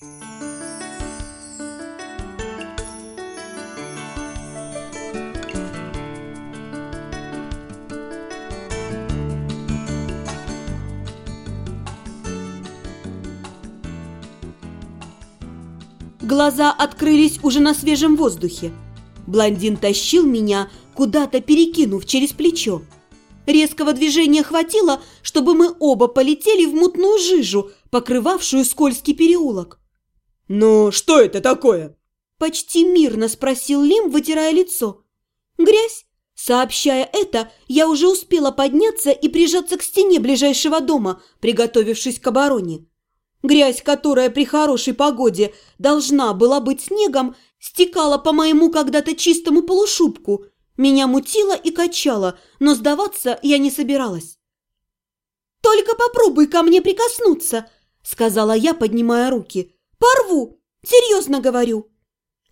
Глаза открылись уже на свежем воздухе. Блондин тащил меня, куда-то перекинув через плечо. Резкого движения хватило, чтобы мы оба полетели в мутную жижу, покрывавшую скользкий переулок. «Ну, что это такое?» Почти мирно спросил Лим, вытирая лицо. «Грязь?» Сообщая это, я уже успела подняться и прижаться к стене ближайшего дома, приготовившись к обороне. Грязь, которая при хорошей погоде должна была быть снегом, стекала по моему когда-то чистому полушубку. Меня мутило и качало, но сдаваться я не собиралась. «Только попробуй ко мне прикоснуться», — сказала я, поднимая руки. «Порву! Серьезно говорю!»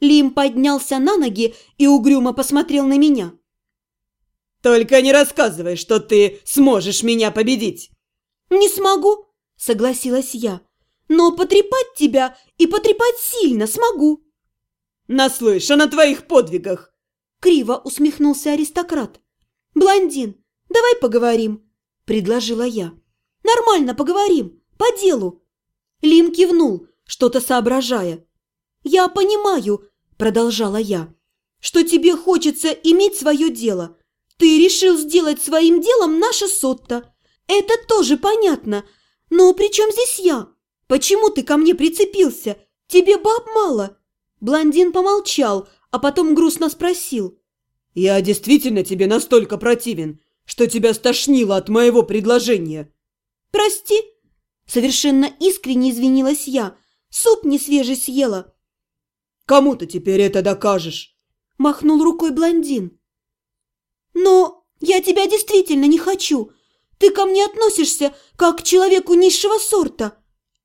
Лим поднялся на ноги и угрюмо посмотрел на меня. «Только не рассказывай, что ты сможешь меня победить!» «Не смогу», — согласилась я. «Но потрепать тебя и потрепать сильно смогу». «Наслышан о твоих подвигах!» Криво усмехнулся аристократ. «Блондин, давай поговорим», — предложила я. «Нормально поговорим, по делу». Лим кивнул, что-то соображая. «Я понимаю», — продолжала я, — «что тебе хочется иметь свое дело. Ты решил сделать своим делом наше сотто. Это тоже понятно. Но при чем здесь я? Почему ты ко мне прицепился? Тебе баб мало?» Блондин помолчал, а потом грустно спросил. «Я действительно тебе настолько противен, что тебя стошнило от моего предложения?» «Прости!» Совершенно искренне извинилась я. Суп не свежий съела. «Кому ты теперь это докажешь?» Махнул рукой блондин. «Но я тебя действительно не хочу. Ты ко мне относишься, как к человеку низшего сорта».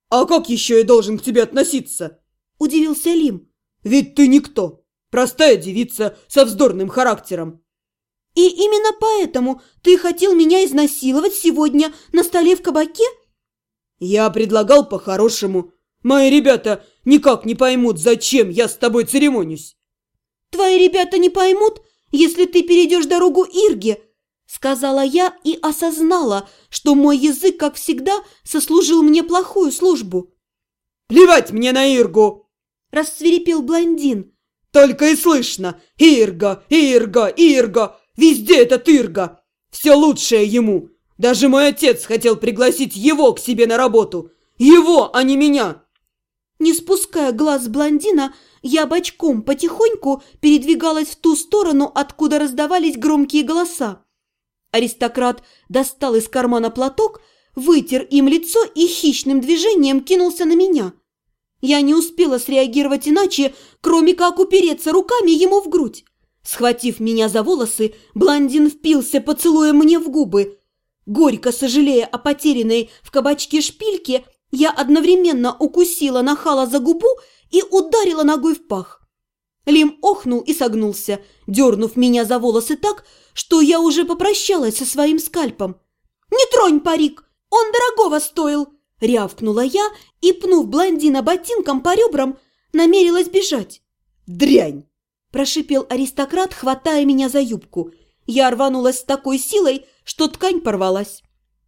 «А как еще я должен к тебе относиться?» Удивился Лим. «Ведь ты никто, простая девица со вздорным характером». «И именно поэтому ты хотел меня изнасиловать сегодня на столе в кабаке?» «Я предлагал по-хорошему. Мои ребята никак не поймут, зачем я с тобой церемонюсь». «Твои ребята не поймут, если ты перейдешь дорогу Ирге», сказала я и осознала, что мой язык, как всегда, сослужил мне плохую службу. «Плевать мне на Иргу!» рассверепел блондин. «Только и слышно! Ирга, Ирга, Ирга! Везде этот Ирга! Все лучшее ему! Даже мой отец хотел пригласить его к себе на работу! Его, а не меня!» Не спуская глаз блондина, я бочком потихоньку передвигалась в ту сторону, откуда раздавались громкие голоса. Аристократ достал из кармана платок, вытер им лицо и хищным движением кинулся на меня. Я не успела среагировать иначе, кроме как упереться руками ему в грудь. Схватив меня за волосы, блондин впился поцелуем мне в губы. Горько сожалея о потерянной в кабачке шпильке, я одновременно укусила нахала за губу и ударила ногой в пах. Лим охнул и согнулся, дернув меня за волосы так, что я уже попрощалась со своим скальпом. «Не тронь парик! Он дорогого стоил!» Рявкнула я и, пнув блондина ботинком по ребрам, намерилась бежать. «Дрянь!» – прошипел аристократ, хватая меня за юбку. Я рванулась с такой силой, что ткань порвалась.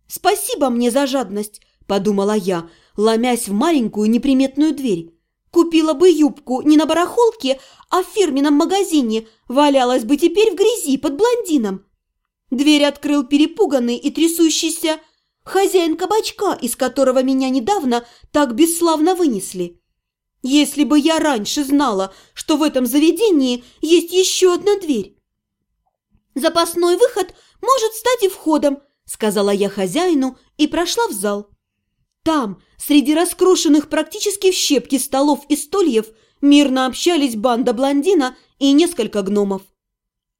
«Спасибо мне за жадность!» – подумала я, ломясь в маленькую неприметную дверь. Купила бы юбку не на барахолке, а в фирменном магазине, валялась бы теперь в грязи под блондином. Дверь открыл перепуганный и трясущийся хозяин кабачка, из которого меня недавно так бесславно вынесли. Если бы я раньше знала, что в этом заведении есть еще одна дверь. «Запасной выход может стать и входом», – сказала я хозяину и прошла в зал. Там, среди раскрошенных практически в щепки столов и стульев, мирно общались банда блондина и несколько гномов.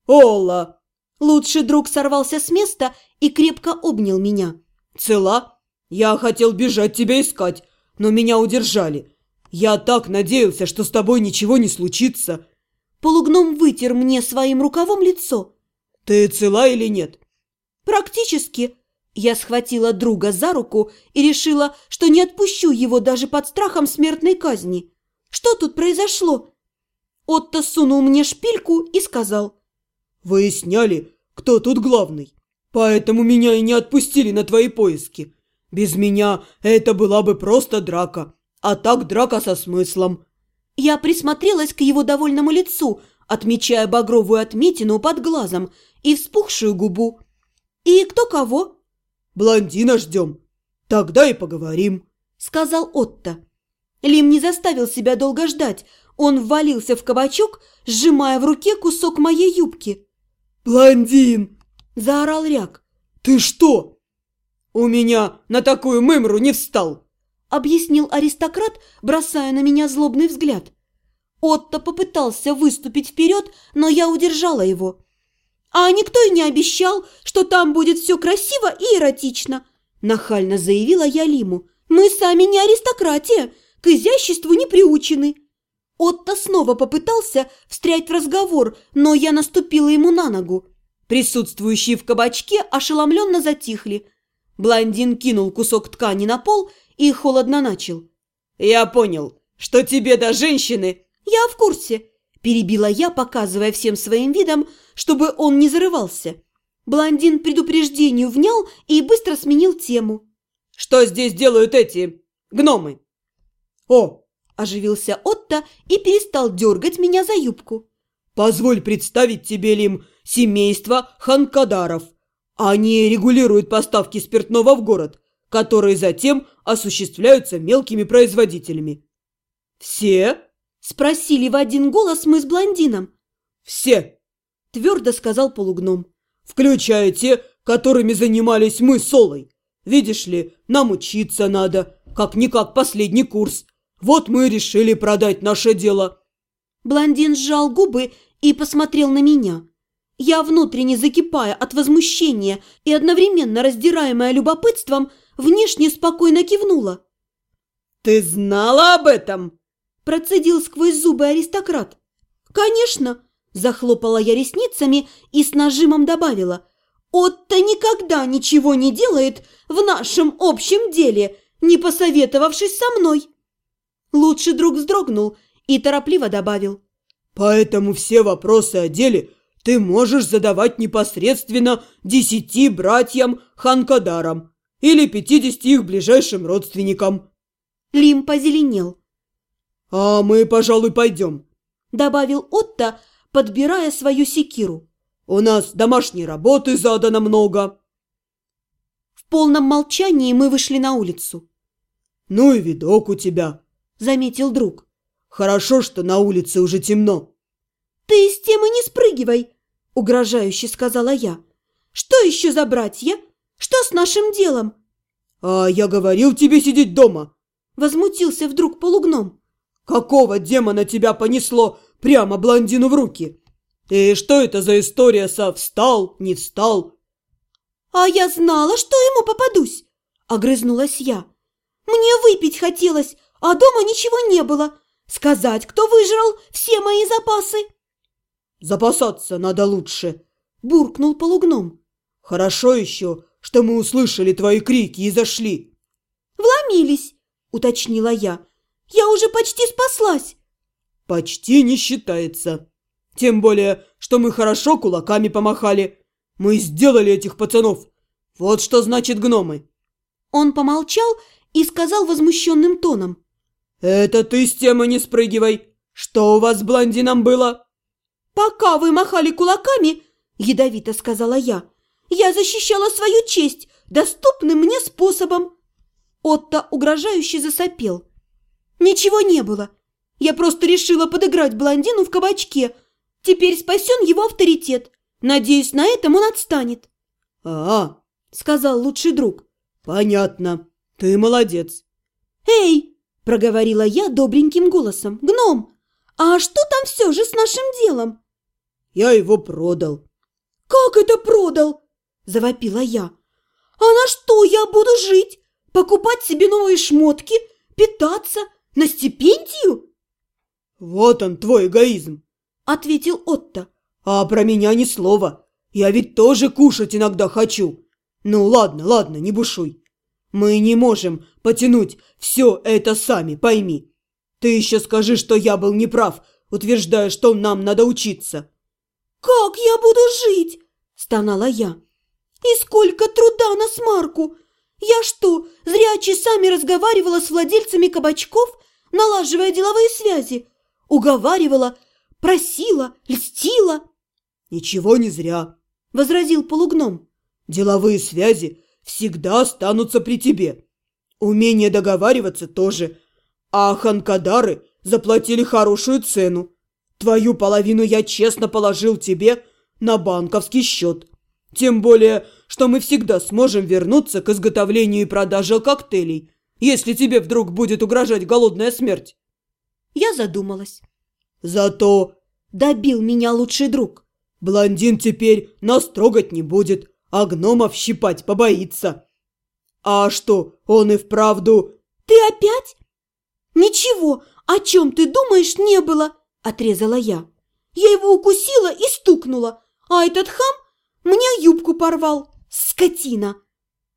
«Ола!» Лучший друг сорвался с места и крепко обнял меня. «Цела? Я хотел бежать тебя искать, но меня удержали. Я так надеялся, что с тобой ничего не случится». Полугном вытер мне своим рукавом лицо. «Ты цела или нет?» «Практически», Я схватила друга за руку и решила, что не отпущу его даже под страхом смертной казни. Что тут произошло? Отто сунул мне шпильку и сказал. «Выясняли, кто тут главный. Поэтому меня и не отпустили на твои поиски. Без меня это была бы просто драка, а так драка со смыслом». Я присмотрелась к его довольному лицу, отмечая багровую отметину под глазом и вспухшую губу. «И кто кого?» «Блондина ждем. Тогда и поговорим», — сказал Отто. Лим не заставил себя долго ждать. Он ввалился в кабачок, сжимая в руке кусок моей юбки. «Блондин!» – заорал Ряк. «Ты что? У меня на такую мымру не встал!» – объяснил аристократ, бросая на меня злобный взгляд. Отто попытался выступить вперед, но я удержала его. «А никто и не обещал, что там будет все красиво и эротично», – нахально заявила я Лиму. «Мы сами не аристократия, к изяществу не приучены». Отто снова попытался встрять в разговор, но я наступила ему на ногу. Присутствующие в кабачке ошеломленно затихли. Блондин кинул кусок ткани на пол и холодно начал. «Я понял, что тебе до женщины...» «Я в курсе», – перебила я, показывая всем своим видом, чтобы он не зарывался. Блондин предупреждению внял и быстро сменил тему. «Что здесь делают эти гномы?» «О, – оживился Отто и перестал дергать меня за юбку. «Позволь представить тебе, Лим, семейство Ханкадаров. Они регулируют поставки спиртного в город, которые затем осуществляются мелкими производителями». «Все?» – спросили в один голос мы с блондином. «Все!» – твердо сказал полугном. «Включая те, которыми занимались мы с Олой. Видишь ли, нам учиться надо, как-никак последний курс. Вот мы решили продать наше дело». Блондин сжал губы и посмотрел на меня. Я, внутренне закипая от возмущения и одновременно раздираемая любопытством, внешне спокойно кивнула. «Ты знала об этом?» – процедил сквозь зубы аристократ. «Конечно!» – захлопала я ресницами и с нажимом добавила. «Отто никогда ничего не делает в нашем общем деле, не посоветовавшись со мной!» Лучший друг вздрогнул и торопливо добавил. «Поэтому все вопросы о деле ты можешь задавать непосредственно десяти братьям Ханкадарам или пятидесяти их ближайшим родственникам». Лим позеленел. «А мы, пожалуй, пойдем», – добавил Отто, подбирая свою секиру. «У нас домашней работы задано много». В полном молчании мы вышли на улицу. «Ну и видок у тебя», заметил друг. «Хорошо, что на улице уже темно». «Ты из темы не спрыгивай!» – угрожающе сказала я. «Что еще за братья? Что с нашим делом?» «А я говорил тебе сидеть дома!» – возмутился вдруг полугном. «Какого демона тебя понесло прямо блондину в руки? И что это за история со «встал, не встал»?» «А я знала, что ему попадусь!» – огрызнулась я. «Мне выпить хотелось, а дома ничего не было. Сказать, кто выжрал все мои запасы?» «Запасаться надо лучше», – буркнул полугном. «Хорошо еще, что мы услышали твои крики и зашли». «Вломились», – уточнила я. «Я уже почти спаслась». «Почти не считается. Тем более, что мы хорошо кулаками помахали. Мы сделали этих пацанов. Вот что значит гномы». Он помолчал и сказал возмущенным тоном. «Это ты с темы не спрыгивай! Что у вас с блондином было?» «Пока вы махали кулаками, — ядовито сказала я, — я защищала свою честь доступным мне способом». Отто угрожающе засопел. «Ничего не было. Я просто решила подыграть блондину в кабачке. Теперь спасен его авторитет. Надеюсь, на этом он отстанет». «А, — сказал лучший друг. «Понятно. Ты молодец». «Эй, – проговорила я добреньким голосом. «Гном, а что там все же с нашим делом?» «Я его продал». «Как это продал?» – завопила я. «А на что я буду жить? Покупать себе новые шмотки? Питаться? На стипендию?» «Вот он, твой эгоизм», – ответил Отто. «А про меня ни слова. Я ведь тоже кушать иногда хочу». Ну ладно, ладно, не бушуй. Мы не можем потянуть все это сами, пойми. Ты еще скажи, что я был неправ, утверждая, что нам надо учиться. «Как я буду жить?» – стонала я. «И сколько труда на смарку! Я что, зря часами разговаривала с владельцами кабачков, налаживая деловые связи? Уговаривала, просила, льстила?» «Ничего не зря», – возразил полугном. «Деловые связи всегда останутся при тебе. Умение договариваться тоже. А ханкадары заплатили хорошую цену. Твою половину я честно положил тебе на банковский счет. Тем более, что мы всегда сможем вернуться к изготовлению и продаже коктейлей, если тебе вдруг будет угрожать голодная смерть. Я задумалась. Зато добил меня лучший друг. Блондин теперь нас трогать не будет, а гномов щипать побоится. А что, он и вправду... Ты опять? Ничего, о чем ты думаешь, не было отрезала я. Я его укусила и стукнула, а этот хам мне юбку порвал, скотина.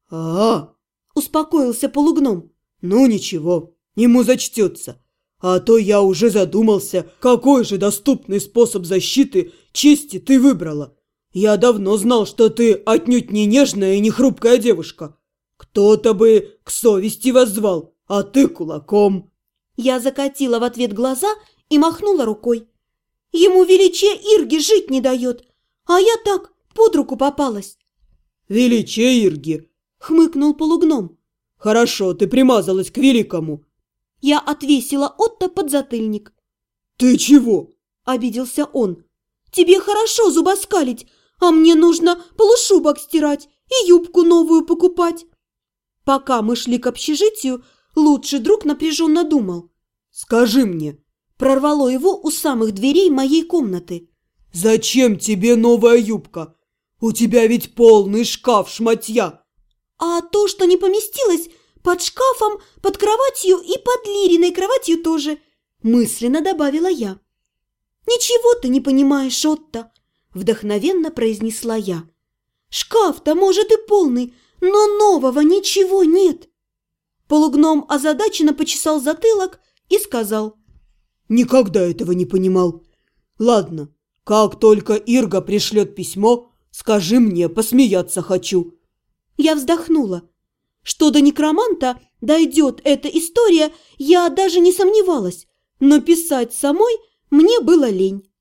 А, -а, -а успокоился полугном. Ну ничего, ему зачтется. А то я уже задумался, какой же доступный способ защиты чести ты выбрала. Я давно знал, что ты отнюдь не нежная и не хрупкая девушка. Кто-то бы к совести воззвал, а ты кулаком. Я закатила в ответ глаза и махнула рукой. Ему величие Ирги жить не дает, а я так под руку попалась. Величие Ирги, хмыкнул полугном. Хорошо, ты примазалась к великому. Я отвесила Отто подзатыльник. Ты чего? Обиделся он. Тебе хорошо зубоскалить, а мне нужно полушубок стирать и юбку новую покупать. Пока мы шли к общежитию, лучший друг напряженно думал. Скажи мне, Прорвало его у самых дверей моей комнаты. «Зачем тебе новая юбка? У тебя ведь полный шкаф шматья!» «А то, что не поместилось, под шкафом, под кроватью и под Лириной кроватью тоже», мысленно добавила я. «Ничего ты не понимаешь, Отто», вдохновенно произнесла я. «Шкаф-то, может, и полный, но нового ничего нет». Полугном озадаченно почесал затылок и сказал – Никогда этого не понимал. Ладно, как только Ирга пришлет письмо, скажи мне, посмеяться хочу. Я вздохнула. Что до некроманта дойдет эта история, я даже не сомневалась, но писать самой мне было лень.